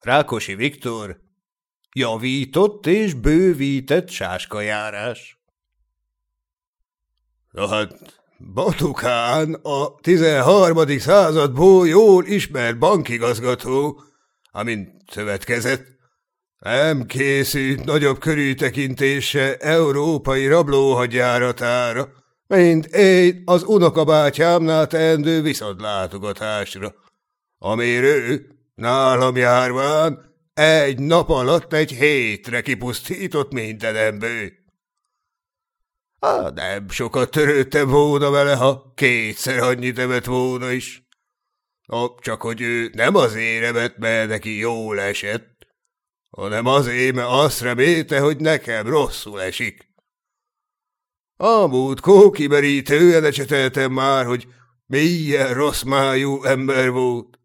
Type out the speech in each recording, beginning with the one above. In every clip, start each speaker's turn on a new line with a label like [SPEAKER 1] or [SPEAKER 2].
[SPEAKER 1] Rákosi Viktor, javított és bővített sáskajárás. Na hát, Batukán a 13. századból jól ismert bankigazgató, amint szövetkezett, nem készült nagyobb körültekintése európai rablóhagyjáratára, mint én az unokabátyámnál teendő viszontlátogatásra, amire ő, nálam járván, egy nap alatt egy hétre kipusztított minden ember. Á, nem sokat törődtem volna vele, ha kétszer annyit evett volna is. No, csak hogy ő nem azért evett, mert neki jól esett, hanem azért, mert azt remélte, hogy nekem rosszul esik. A múltkor kimerítően ecseteltem már, hogy milyen rossz májú ember volt.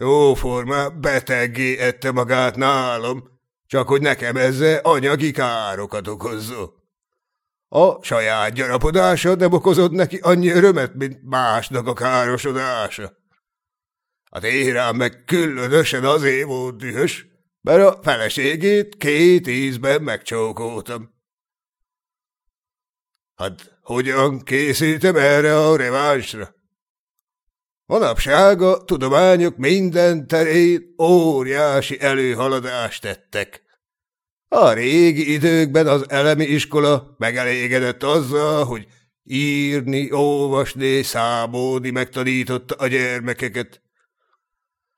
[SPEAKER 1] Jóformán beteggé ette magát nálam, csak hogy nekem ezzel anyagi károkat okozza. A saját gyarapodása nem okozott neki annyi örömet, mint másnak a károsodása. A térám meg különösen azért volt dühös, mert a feleségét két ízben megcsókoltam. Hát hogyan készítem erre a revánsra? Manapság a tudományok minden terén óriási előhaladást tettek. A régi időkben az elemi iskola megelégedett azzal, hogy írni, olvasni, számolni megtanította a gyermekeket.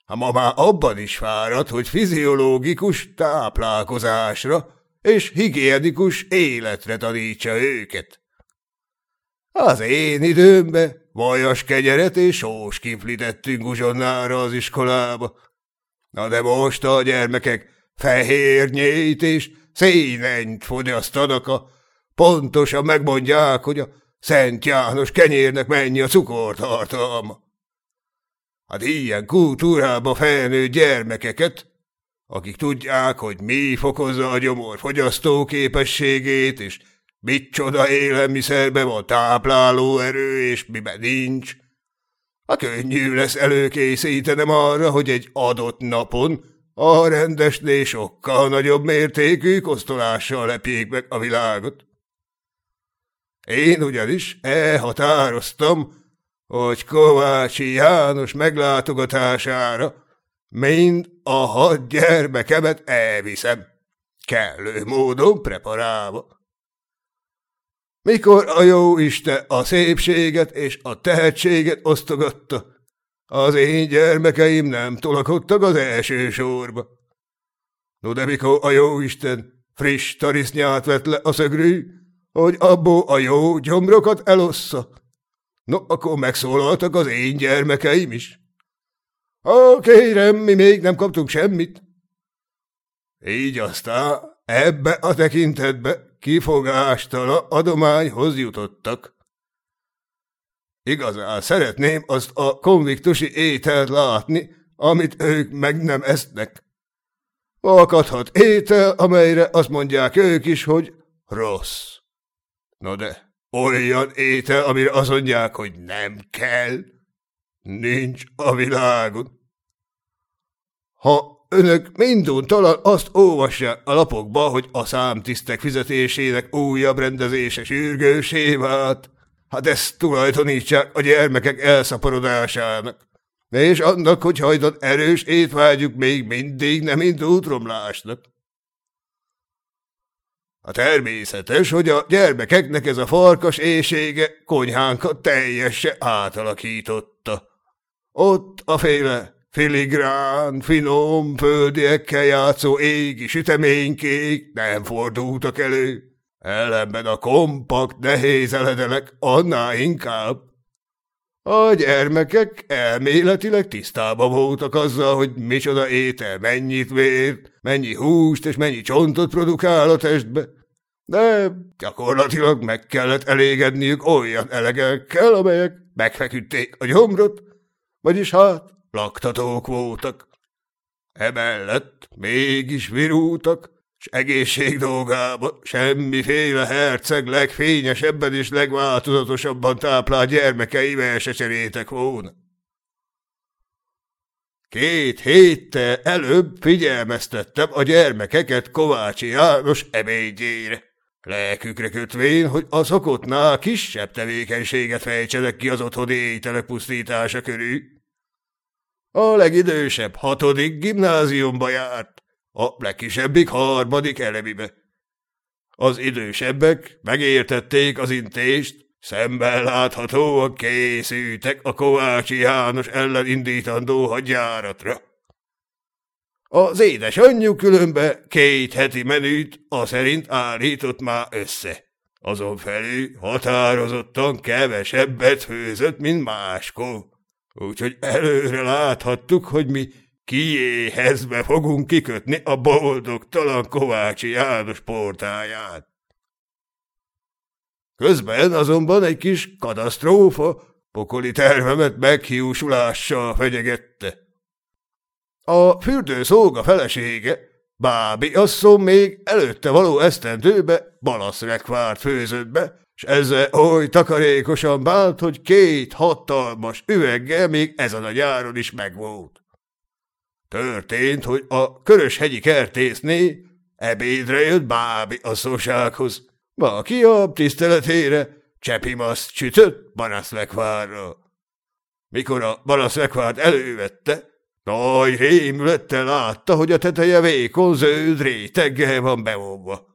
[SPEAKER 1] Ha ma már abban is fáradt, hogy fiziológikus táplálkozásra és higiénikus életre tanítsa őket. Az én időmben vajas kegyeret és sós kiflitettünk uzsonnára az iskolába. Na de most a gyermekek fehérnyét és szénenyt fogyasztanak, a pontosan megmondják, hogy a Szent János kenyérnek mennyi a cukortartalma. Hát ilyen kultúrába felnő gyermekeket, akik tudják, hogy mi fokozza a gyomor fogyasztó képességét, és micsoda élelmiszerben van tápláló erő, és miben nincs, a könnyű lesz előkészítenem arra, hogy egy adott napon a rendesné sokkal nagyobb mértékű kosztolással lepjék meg a világot. Én ugyanis elhatároztam, hogy Kovácsi János meglátogatására mind a hat gyermekemet elviszem, kellő módon preparálva. Mikor a jó Isten a szépséget és a tehetséget osztogatta, az én gyermekeim nem tolakodtak az első sorba. No de mikor a jó Isten friss tarisznyát vett le a szögrű, hogy abból a jó gyomrokat elossza, no akkor megszólaltak az én gyermekeim is. Ha kérem, mi még nem kaptunk semmit. Így aztán ebbe a tekintetbe kifogástala adományhoz jutottak. Igazán szeretném azt a konviktusi ételt látni, amit ők meg nem esznek. Alkathat étel, amelyre azt mondják ők is, hogy rossz. No de olyan étel, amire azt mondják, hogy nem kell, nincs a világon. Ha Önök minduntalan azt olvassák a lapokba, hogy a számtisztek fizetésének újabb rendezése sürgősé vált. Hát ezt tulajdonítsák a gyermekek elszaporodásának. És annak, hogy hajdan erős étvágyuk még mindig nem indult romlásnak. A természetes, hogy a gyermekeknek ez a farkas éjsége konyhánkat teljesen átalakította. Ott a féle Filigrán, finom, földiekkel játszó égi süteménykék nem fordultak elő. Ellenben a kompakt, nehéz eledelek annál inkább. A gyermekek elméletileg tisztában voltak azzal, hogy micsoda étel mennyit vért, mennyi húst és mennyi csontot produkál a testbe, de gyakorlatilag meg kellett elégedniük olyan elegekkel, amelyek megfeküdték a gyomrot, vagyis hát laktatók voltak. Emellett mégis virultak, s egészség dolgába semmiféle herceg legfényesebben és legváltozatosabban táplált gyermekeivel se cserétek volna. Két héttel előbb figyelmeztettem a gyermekeket Kovácsi János ebédjére. Lelkükre kötvén, hogy a szokottnál kisebb tevékenységet fejtsenek ki az otthoni ételek pusztítása körül. A legidősebb hatodik gimnáziumba járt, a legkisebbik harmadik elemibe. Az idősebbek megértették az intést, szemben láthatóan készültek a Kovácsi János ellen indítandó hadjáratra. Az édesanyjuk különbe két heti menüt a szerint állított már össze. Azon felül határozottan kevesebbet főzött, mint máskor. Úgyhogy előre láthattuk, hogy mi kiéhezve fogunk kikötni a boldogtalan Kovácsi János portáját. Közben azonban egy kis katasztrófa pokoli tervemet meghiúsulással fenyegette. A fürdőszolga felesége, Bábi asszony még előtte való esztendőbe balaszrekvárt főzött be, s ezzel oly takarékosan bánt, hogy két hatalmas üveggel még ezen a nyáron is megvolt. Történt, hogy a köröshegyi kertészné ebédre jött Bábi asszonysághoz, aki a tiszteletére csepimaszt csütött Baraszlekvárra. Mikor a Baraszlekvárt elővette, nagy rémülettel látta, hogy a teteje vékon zöld réteggel van bevonva.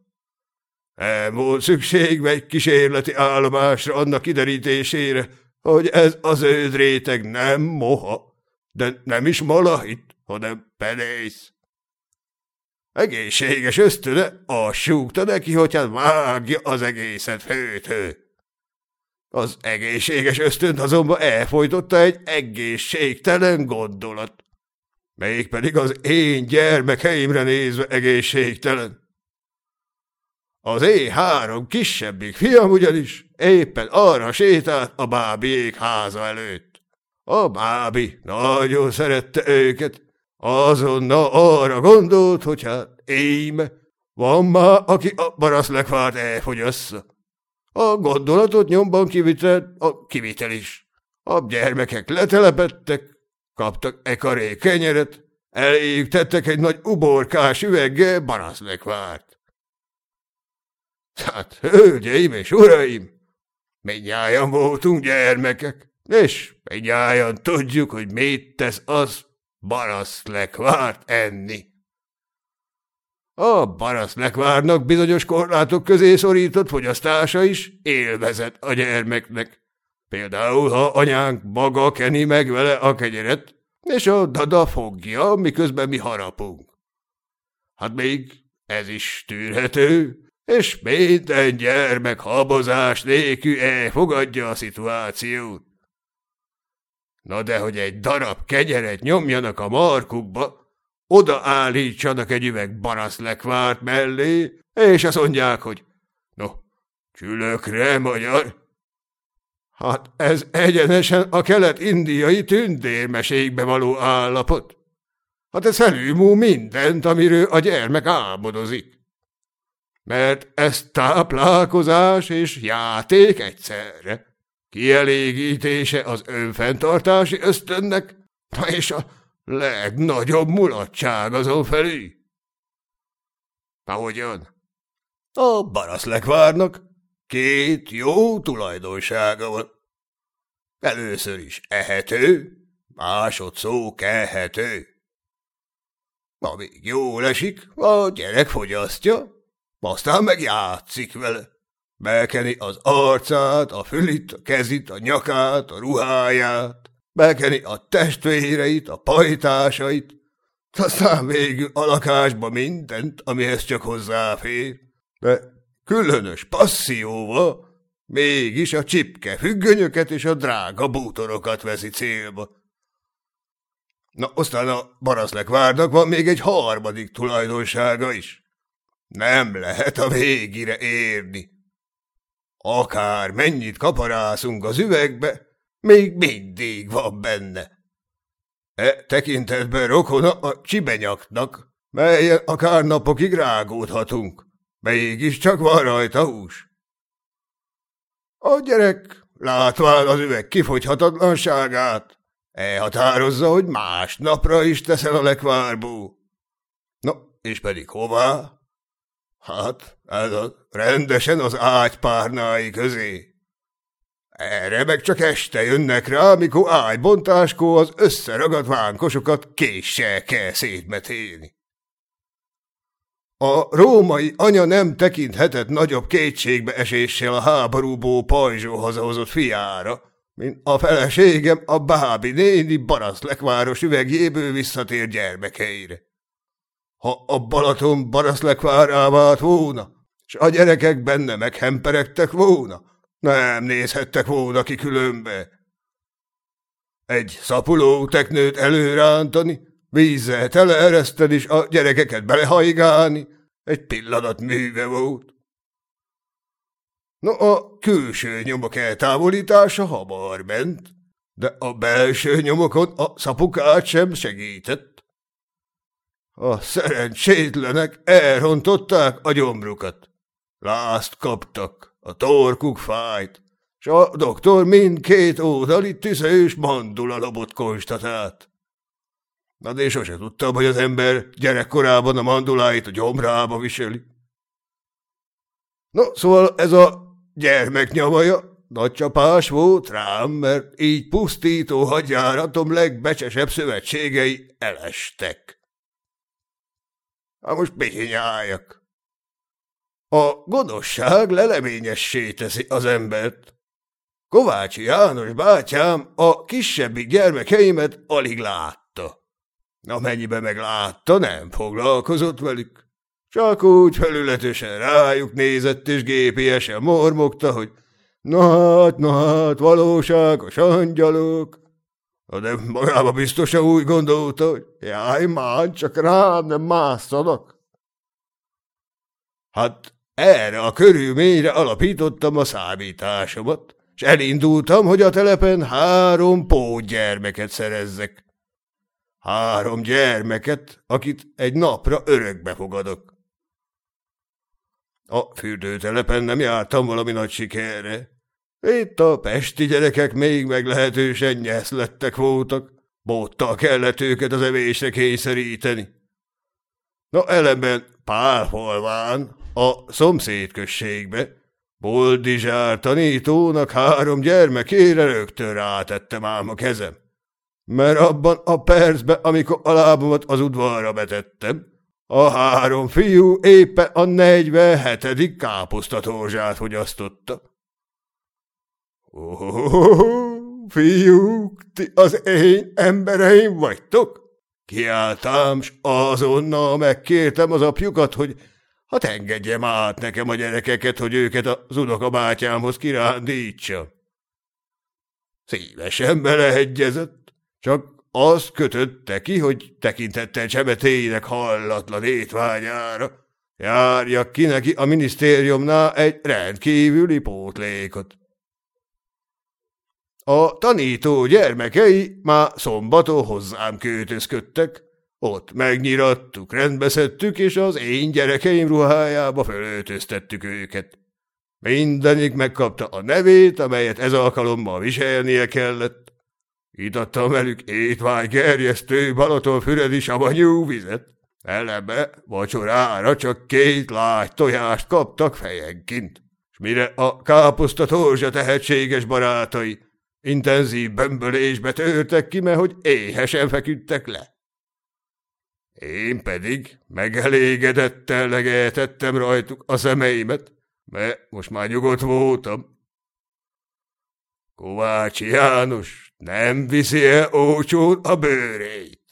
[SPEAKER 1] Nem volt szükség egy kísérleti állomásra annak kiderítésére, hogy ez az zöld réteg nem moha, de nem is malahit, hanem penész. Egészséges ösztöne azt súgta neki, hogy hát vágja az egészet főtő. Az egészséges ösztönt azonban elfolytotta egy egészségtelen gondolat. Mégpedig az én gyermekeimre nézve egészségtelen. Az én három kisebbik fiam ugyanis éppen arra sétált a bábiék háza előtt. A bábi nagyon szerette őket, Azonnal arra gondolt, hogy hát íme, van már, aki a baraszlekvárt elfogyassza. A gondolatot nyomban kivitelt a kivitel is. A gyermekek letelepettek, kaptak ekaré kenyeret, eléjük tettek egy nagy uborkás üveggel baraszlekvárt. Hát, hölgyeim és uraim, mindjárt voltunk gyermekek, és mindjárt tudjuk, hogy mit tesz az, baraszlekvárt enni. A baraszlekvárnak bizonyos korlátok közé szorított fogyasztása is élvezet a gyermeknek. Például, ha anyánk maga keni meg vele a kenyeret, és a dada fogja, miközben mi harapunk. Hát még ez is tűrhető, és minden gyermek habozás nélkül elfogadja a szituációt. Na de hogy egy darab kegyeret nyomjanak a markukba, odaállítsanak egy üveg baraszlekvárt mellé, és azt mondják, hogy no, csülökre, magyar. Hát ez egyenesen a kelet-indiai tündérmesékbe való állapot. Hát ez felülmú mindent, amiről a gyermek álmodozik. Mert ez táplálkozás és játék egyszerre kielégítése az önfenntartási ösztönnek, és a legnagyobb mulatság azon felé. Ahogyan? A baraszlekvárnak két jó tulajdonsága van. Először is ehető, másodszó kehető. Amíg jól esik, a gyerek fogyasztja, aztán meg játszik vele. Bekeni az arcát, a fülit, a kezit, a nyakát, a ruháját, bekeni a testvéreit, a pajtásait, aztán végül a lakásba mindent, amihez csak hozzáfér. De különös passzióval mégis a csipke függönyöket és a drága bútorokat veszi célba. Na, aztán a baraszlekvárnak van még egy harmadik tulajdonsága is. Nem lehet a végire érni. Akár mennyit kaparászunk az üvegbe, még mindig van benne. E tekintetben rokona a csibenyaknak, melyen akár napokig rágódhatunk. Mégiscsak van rajta hús. A gyerek, látván az üveg kifogyhatatlanságát, Elhatározza, hogy más napra is teszel a lekvárból. No, és pedig hová? Hát, a rendesen az ágypárnái közé. Erre meg csak este jönnek rá, amikor ágybontáskor az összeragadt vánkosokat késsel kell szétmetélni. A római anya nem tekinthetett nagyobb kétségbe eséssel a háborúból pajzsó hazahozott fiára, mint a feleségem a bábi néni Baraszlekváros üvegjéből visszatér gyermekeire. Ha a Balaton Baraszlekvárá vált volna, s a gyerekek benne meghemperegtek volna, nem nézhettek volna ki különbe. Egy szapuló teknőt előrántani, vízzel teleereszteni, és a gyerekeket belehajgálni, egy pillanat műve volt. No, a külső nyomok eltávolítása hamar ment, de a belső nyomokon a szapukát sem segített. A szerencsétlenek elrontották a gyomrukat. Lázt kaptak, a torkuk fájt, s a doktor mindkét oldali tüzős mandula lobot konstatált. Na de én sose tudtam, hogy az ember gyerekkorában a manduláit a gyomrába viseli. No, szóval ez a gyermeknyavaja nagy csapás volt rám, mert így pusztító hadjáratom legbecsesebb szövetségei elestek. Na most bihinyáljak. A gonoszság leleményessé teszi az embert. Kovácsi János bátyám a kisebbik gyermekeimet alig látta. Amennyiben meg látta, nem foglalkozott velük. Csak úgy felületesen rájuk nézett, és gépiesen mormogta, hogy na hát, na hát, valóságos angyalok. De magába biztosan úgy gondolta, hogy jaj, már csak rá nem másszanak. Hát erre a körülményre alapítottam a számításomat, és elindultam, hogy a telepen három pótgyermeket szerezzek. Három gyermeket, akit egy napra örökbe fogadok. A fürdőtelepen nem jártam valami nagy sikerre. Itt a pesti gyerekek még meglehetősen nyeszlettek voltak, bóttal kellett őket az evésre kényszeríteni. Na ellenben Pálfalván, a szomszédközségbe, Boldizsár tanítónak három gyermekére rögtön rátettem ám a kezem. Mert abban a percben, amikor a lábamat az udvarra betettem, a három fiú éppen a negyvenhetedik káposztatózsát fogyasztotta. Fiúk, ti az én embereim vagytok? Kiálltam, s azonnal megkértem az apjukat, hogy hát engedjem át nekem a gyerekeket, hogy őket az unokabátyámhoz kirándítsa. Szívesen beleegyezett, csak azt kötötte ki, hogy tekintettel csemetéinek hallatlan étványára járjak ki neki a minisztériumnál egy rendkívüli pótlékot. A tanító gyermekei már szombaton hozzám költözködtek, ott megnyirattuk, rendbeszedtük, és az én gyerekeim ruhájába fölöltöztettük őket. Mindenik megkapta a nevét, amelyet ez alkalommal viselnie kellett. Itattam velük étvágygerjesztő Balatonfüredi savanyú vizet. Elebe vacsorára csak két lágy tojást kaptak fejenként, s mire a káposzta torzsa tehetséges barátai intenzív bömbölésbe törtek ki, mert hogy éhesen feküdtek le. Én pedig megelégedettel legeltettem rajtuk a szemeimet, mert most már nyugodt voltam. Kovács János nem viszi el ócsón a bőrét.